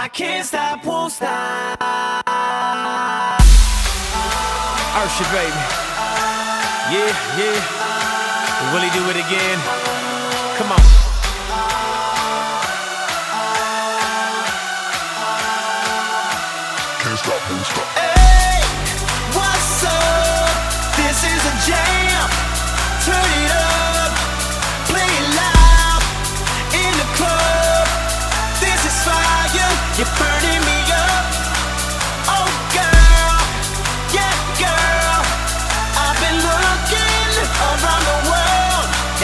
I can't stop, won't stop. Usher, baby. Yeah, yeah. Will he do it again? Come on.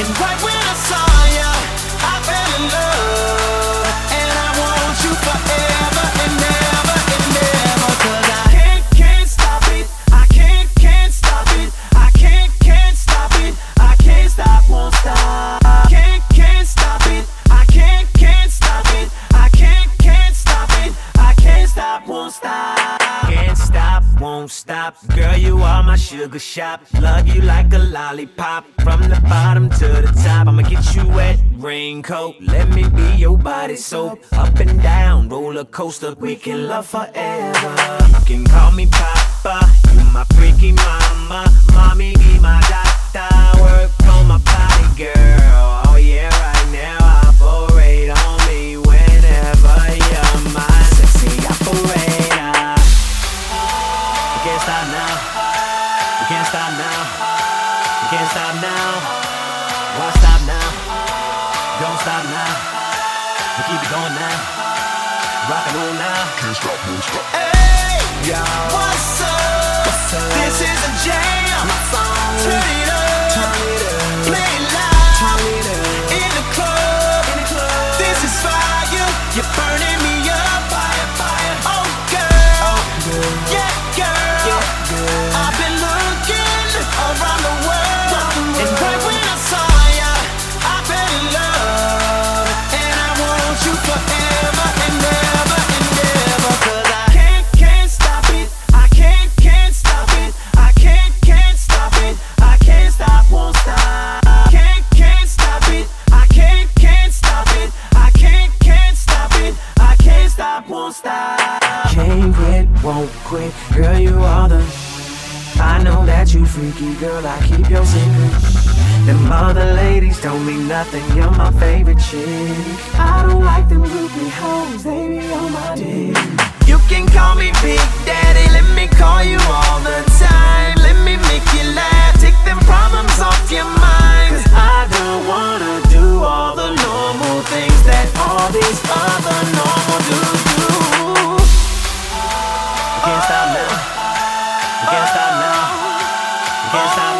And right won't stop. Girl, you are my sugar shop. Love you like a lollipop. From the bottom to the top. I'ma get you wet, raincoat. Let me be your body soap. Up and down, roller coaster. We can love forever. You can call me Papa. You my freaky mama. Can't stop now. Why stop now? Don't stop now. We keep it going now. Rock and roll now. Can't stop, won't stop. Hey, Yo. what's up? Stop. Can't quit, won't quit. Girl, you are the. I know that you freaky, girl. I keep your secret. Them other ladies don't mean nothing. You're my favorite chick. I don't like them groupie hoes. They be on my dick. You can call me Big 天上